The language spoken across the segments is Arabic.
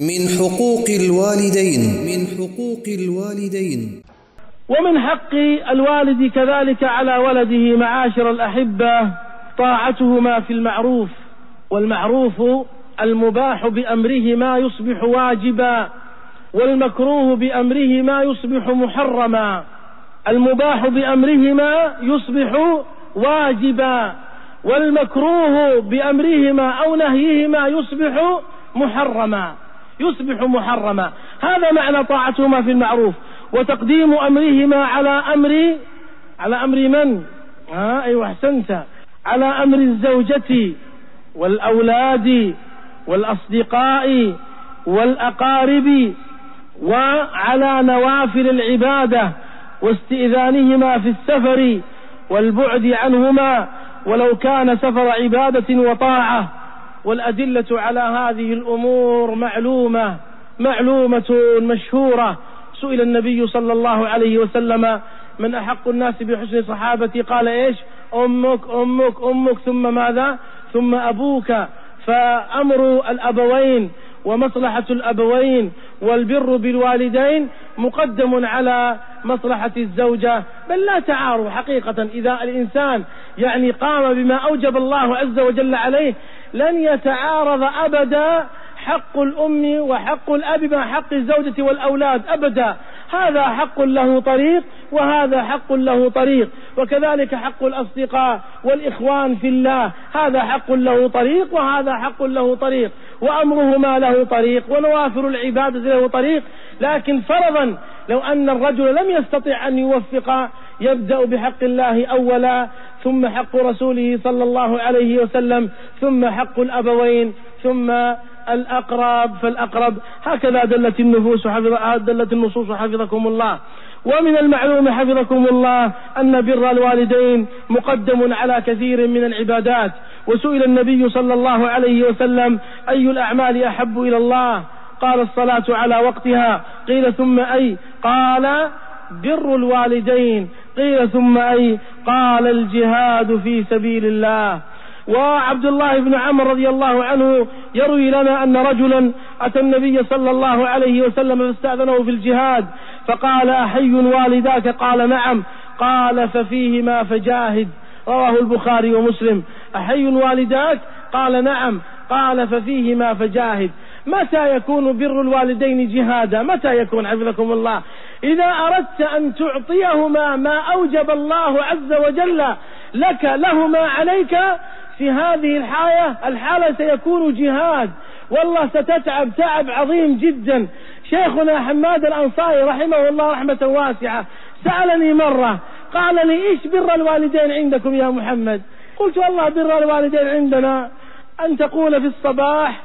من حقوق الوالدين. من حقوق الوالدين. ومن حق الوالد كذلك على ولده معاشر الأحبة طاعتهما في المعروف والمعروف المباح بأمره ما يصبح واجبا والمكروه بأمره ما يصبح محرما المباح بأمرهما يصبح واجبا والمكروه بأمرهما أو نهيهما يصبح محرما. يصبح محرما. هذا معنى طاعتهما في المعروف وتقديم أمرهما على أمر على أمر من؟ ها أيوة أحسنت. على أمر الزوجة والأولاد والأصدقاء والأقارب وعلى نوافل العبادة واستئذانهما في السفر والبعد عنهما. ولو كان سفر عبادة وطاعة والأدلة على هذه الأمور معلومة معلومة مشهورة. سئل النبي صلى الله عليه وسلم من أحق الناس بحسن صحابتي قال إيش؟ أمك أمك أمك ثم ماذا؟ ثم أبوك. فأمر الأبوين ومصلحة الأبوين والبر بالوالدين مقدم على مصلحة الزوجة. بل لا تعارض حقيقة إذا الإنسان يعني قام بما أوجب الله عز وجل عليه لن يتعارض أبدا حق الأم وحق الأب مع حق الزوجة والأولاد أبدا. هذا حق له طريق وهذا حق له طريق. وكذلك حق الأصدقاء والإخوان في الله. هذا حق له طريق وهذا حق له طريق. وأمرهما له طريق ونوافر العبادة له طريق. لكن فرضا لو أن الرجل لم يستطع أن يوفق يبدأ بحق الله أولا ثم حق رسوله صلى الله عليه وسلم ثم حق الأبوين ثم الأقرب فالأقرب. هكذا دلت النفوس حفظ دلت النصوص حفظكم الله. ومن المعلوم حفظكم الله أن بر الوالدين مقدم على كثير من العبادات. وسئل النبي صلى الله عليه وسلم أي الأعمال أحب إلى الله؟ قال الصلاة على وقتها. قيل ثم أي؟ قال بر الوالدين. قيل ثم أي قال الجهاد في سبيل الله. وعبد الله بن عمرو رضي الله عنه يروي لنا أن رجلا أتى النبي صلى الله عليه وسلم فاستأذنه في الجهاد. فقال أحي والداك؟ قال نعم. قال ففيهما فجاهد. رواه البخاري ومسلم. أحي والداك؟ قال نعم. قال ففيهما فجاهد. متى يكون بر الوالدين جهادا؟ متى يكون؟ حفظكم الله. إذا أردت أن تعطيهما ما أوجب الله عز وجل لك لهما عليك في هذه الحالة الحالة سيكون جهاد. والله ستتعب تعب عظيم جدا. شيخنا حماد الأنصاري رحمه الله رحمة واسعة سألني مرة قال لي إيش بر الوالدين عندكم يا محمد؟ قلت والله بر الوالدين عندنا أن تقول في الصباح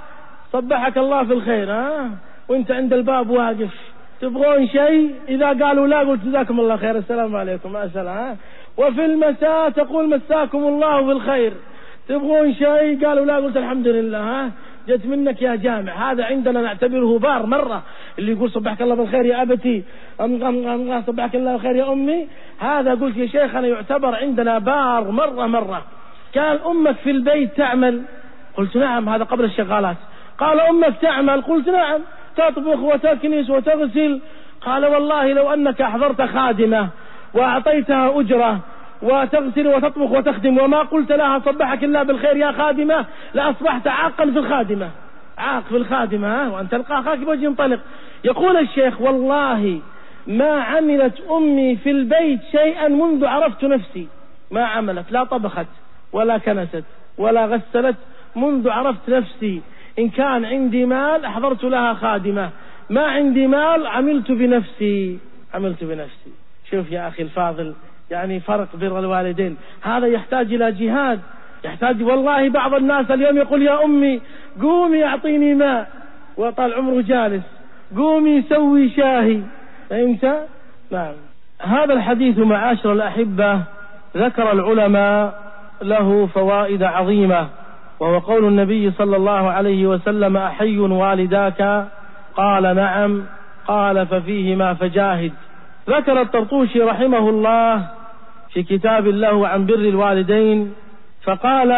صبحك الله في الخير ها؟ وانت عند الباب واقف. تبغون شيء؟ إذا قالوا لا قلت جزاكم الله خير السلام عليكم ها؟ وفي المساء تقول مساكم الله بالخير تبغون شيء؟ قالوا لا قلت الحمد لله ها؟ جت منك يا جامع. هذا عندنا نعتبره بار مرة اللي يقول صبحك الله بالخير يا أبتي أم أم أم صبحك الله بالخير يا أمي. هذا قلت يا شيخنا يعتبر عندنا بار مرة مرة. قال أمك في البيت تعمل؟ قلت نعم هذا قبل الشغالات. قال أمك تعمل قلت نعم. تطبخ وتكنس وتغسل. قال والله لو أنك أحضرت خادمة وأعطيتها أجرة وتغسل وتطبخ وتخدم وما قلت لها صبحك الله بالخير يا خادمة لأصبحت عاقا في الخادمة. عاق في الخادمة وأن تلقى أخاك بوجه ينطلق. يقول الشيخ والله ما عملت أمي في البيت شيئا منذ عرفت نفسي. ما عملت لا طبخت ولا كنست ولا غسلت منذ عرفت نفسي. إن كان عندي مال أحضرت لها خادمة. ما عندي مال عملت بنفسي. عملت بنفسي. شوف يا أخي الفاضل يعني فرق بر الوالدين. هذا يحتاج إلى جهاد. يحتاج والله بعض الناس اليوم يقول يا أمي قومي أعطيني ماء وطال عمره جالس. قومي سوي شاهي. فهمت نعم. هذا الحديث معاشر الأحبة ذكر العلماء له فوائد عظيمة. وهو قول النبي صلى الله عليه وسلم أحي والداك؟ قال نعم. قال ففيهما فجاهد. ذكر الطرطوشي رحمه الله في كتاب له عن بر الوالدين فقال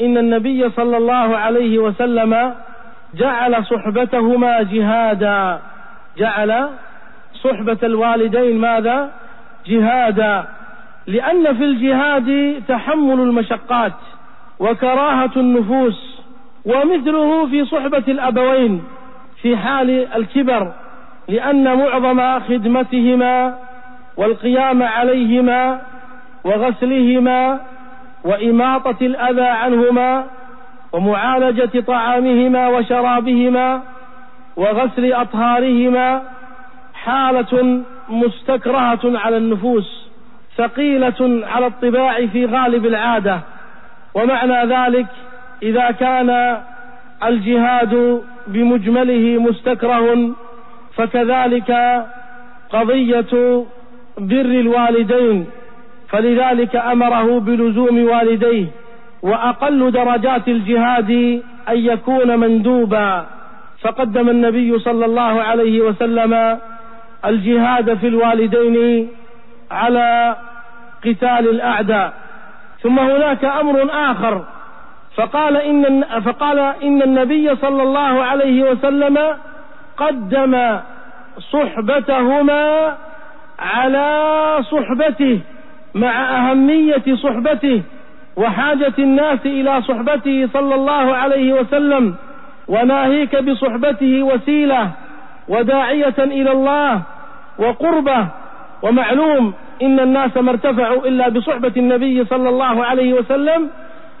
إن النبي صلى الله عليه وسلم جعل صحبتهما جهادا. جعل صحبة الوالدين ماذا؟ جهادا. لأن في الجهاد تحمل المشقات. وكراهة النفوس ومثله في صحبة الأبوين في حال الكبر لأن معظم خدمتهما والقيام عليهما وغسلهما وإماطة الأذى عنهما ومعالجة طعامهما وشرابهما وغسل أطهارهما حالة مستكرهة على النفوس ثقيلة على الطباع في غالب العادة. ومعنى ذلك إذا كان الجهاد بمجمله مستكره فكذلك قضية بر الوالدين فلذلك أمره بلزوم والديه وأقل درجات الجهاد أن يكون مندوبا. فقدم النبي صلى الله عليه وسلم الجهاد في الوالدين على قتال الأعداء. ثم هناك أمر آخر. فقال إن فقال إن النبي صلى الله عليه وسلم قدم صحبتهما على صحبته مع أهمية صحبته وحاجة الناس إلى صحبته صلى الله عليه وسلم وناهيك بصحبته وسيلة وداعية إلى الله وقربة ومعلوم إن الناس ما ارتفعوا إلا بصحبة النبي صلى الله عليه وسلم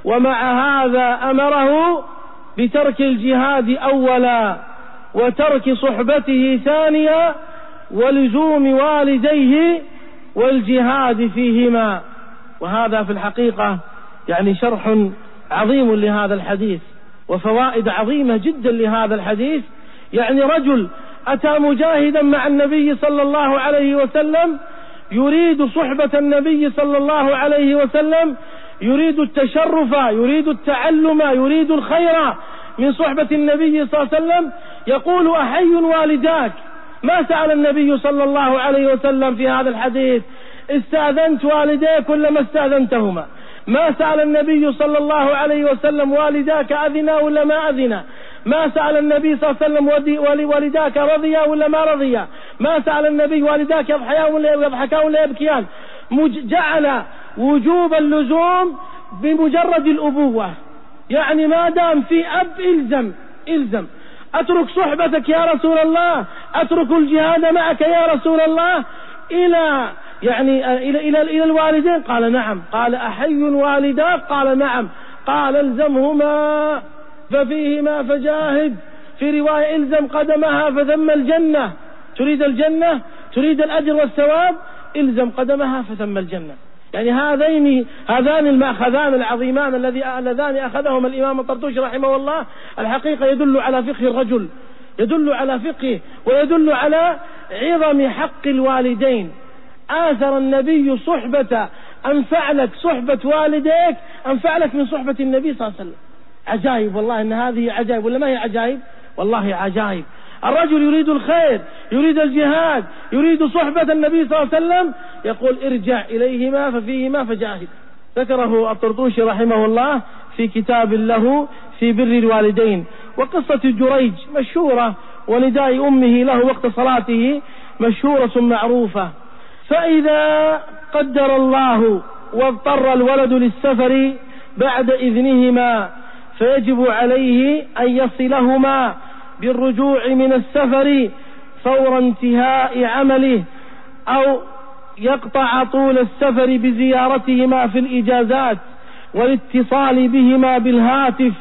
ومع هذا أمره بترك الجهاد أولا وترك صحبته ثانيا ولزوم والديه والجهاد فيهما. وهذا في الحقيقة يعني شرح عظيم لهذا الحديث وفوائد عظيمة جدا لهذا الحديث. يعني رجل أتى مجاهدا مع النبي صلى الله عليه وسلم يريد صحبة النبي صلى الله عليه وسلم يريد التشرف يريد التعلم يريد الخير من صحبة النبي صلى الله عليه وسلم. يقول أحي والداك. ما سأل النبي صلى الله عليه وسلم في هذا الحديث استأذنت والديك ولا ما استأذنتهما. ما سأل النبي صلى الله عليه وسلم والداك أذنا ولا ما أذنا؟ ما سأل النبي صلى الله عليه وسلم والداك رضيا ولا ما رضيا؟ ما سأل النبي والداك يضحيان ولا يضحكان ولا يبكيان. جعل وجوب اللزوم بمجرد الأبوة. يعني ما دام في أب إلزم إلزم. أترك صحبتك يا رسول الله أترك الجهاد معك يا رسول الله إلى يعني إلى إلى إلى الوالدين؟ قال نعم. قال أحي والداك قال نعم. قال ألزمهما. ففيهما فجاهد. في رواية إلزم قدمها فثم الجنة. تريد الجنة؟ تريد الأجر والثواب؟ إلزم قدمها فثم الجنة. يعني هذين هذان المأخذان العظيمان الذي اللذان أخذهما الإمام الطرطوشي رحمه الله. الحقيقة يدل على فقه الرجل. يدل على فقهه ويدل على عظم حق الوالدين. آثر النبي صحبة أنفع لك صحبة والديك أنفع لك من صحبة النبي صلى الله عليه وسلم. عجائب والله إن هذه عجائب ولا ما هي عجائب؟ والله عجائب. الرجل يريد الخير يريد الجهاد يريد صحبة النبي صلى الله عليه وسلم يقول ارجع إليهما ففيهما فجاهد. ذكره الطرطوشي رحمه الله في كتاب له في بر الوالدين. وقصة جريج مشهورة ونداء أمه له وقت صلاته مشهورة معروفة. فإذا قدر الله واضطر الولد للسفر بعد إذنهما فيجب عليه أن يصلهما بالرجوع من السفر فور انتهاء عمله أو يقطع طول السفر بزيارتهما في الإجازات والاتصال بهما بالهاتف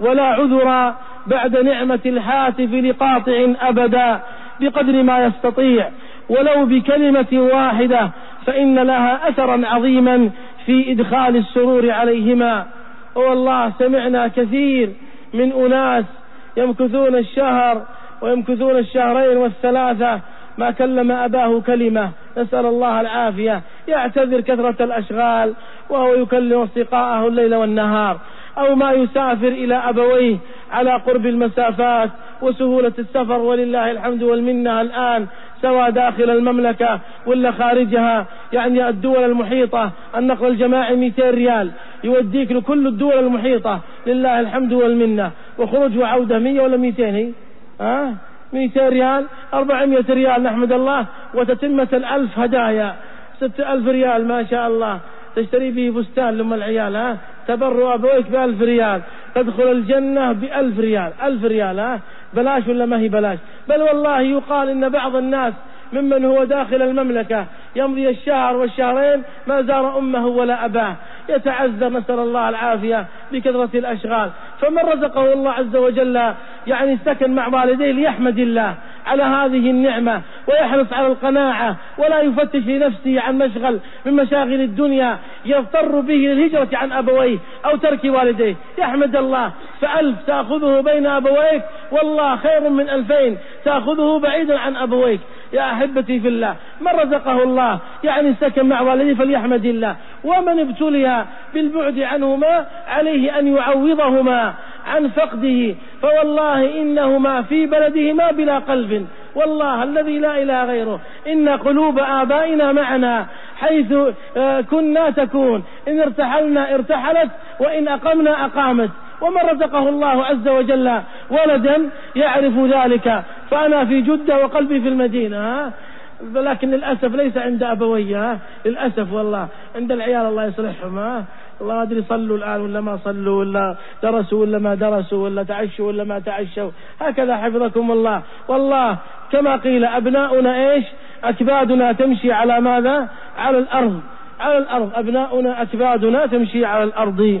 ولا عذر بعد نعمة الهاتف لقاطع أبدا بقدر ما يستطيع. ولو بكلمة واحدة فإن لها أثرا عظيما في إدخال السرور عليهما. والله سمعنا كثير من أناس يمكثون الشهر ويمكثون الشهرين والثلاثة ما كلم أباه كلمة. نسأل الله العافية. يعتذر كثرة الأشغال وهو يكلم أصدقاءه الليل والنهار. أو ما يسافر إلى أبويه على قرب المسافات وسهولة السفر. ولله الحمد والمنة الآن سواء داخل المملكة ولا خارجها. يعني الدول المحيطة. النقل الجماعي 200 ريال. يوديك لكل الدول المحيطة. لله الحمد والمنة. وخروج وعودة 100 ولا 200 هي؟ ها؟ 200 ريال؟ 400 ريال نحمد الله. وتتمة الألف هدايا. 6000 ريال ما شاء الله. تشتري به بستان لأم العيال ها؟ تبر أبويك بألف ريال. تدخل الجنة بألف ريال. ألف ريال ها؟ بلاش ولا ما هي بلاش؟ بل والله يقال إن بعض الناس ممن هو داخل المملكة يمضي الشهر والشهرين ما زار أمه ولا أباه. يتعذر نسأل الله العافية بكثرة الأشغال. فمن رزقه الله عز وجل يعني سكن مع والديه ليحمد الله على هذه النعمة ويحرص على القناعة ولا يفتش لنفسه عن مشغل من مشاغل الدنيا يضطر به للهجرة عن أبويه أو ترك والديه. يحمد الله. فألف تأخذه بين أبويك. والله خير من ألفين. تأخذه بعيدا عن أبويك. يا أحبتي في الله من رزقه الله؟ يعني سكن مع والديه فليحمد الله. ومن ابتلي بالبعد عنهما عليه أن يعوضهما عن فقده. فوالله إنهما في بلدهما بلا قلب. والله الذي لا إله غيره. إن قلوب آبائنا معنا حيث آه، كنا تكون. إن ارتحلنا ارتحلت وإن أقمنا أقامت. ومن رزقه الله عز وجل ولدا يعرف ذلك. فأنا في جدة وقلبي في المدينة لكن للأسف ليس عند أبوي للأسف والله. عند العيال الله يصلحهم ها؟ الله أدري صلوا الآن ولا ما صلوا ولا درسوا ولا ما درسوا ولا تعشوا ولا ما تعشوا. هكذا حفظكم الله. والله كما قيل أبناؤنا إيش؟ أكبادنا تمشي على ماذا؟ على الأرض. على الأرض. أبناؤنا أكبادنا تمشي على الأرض.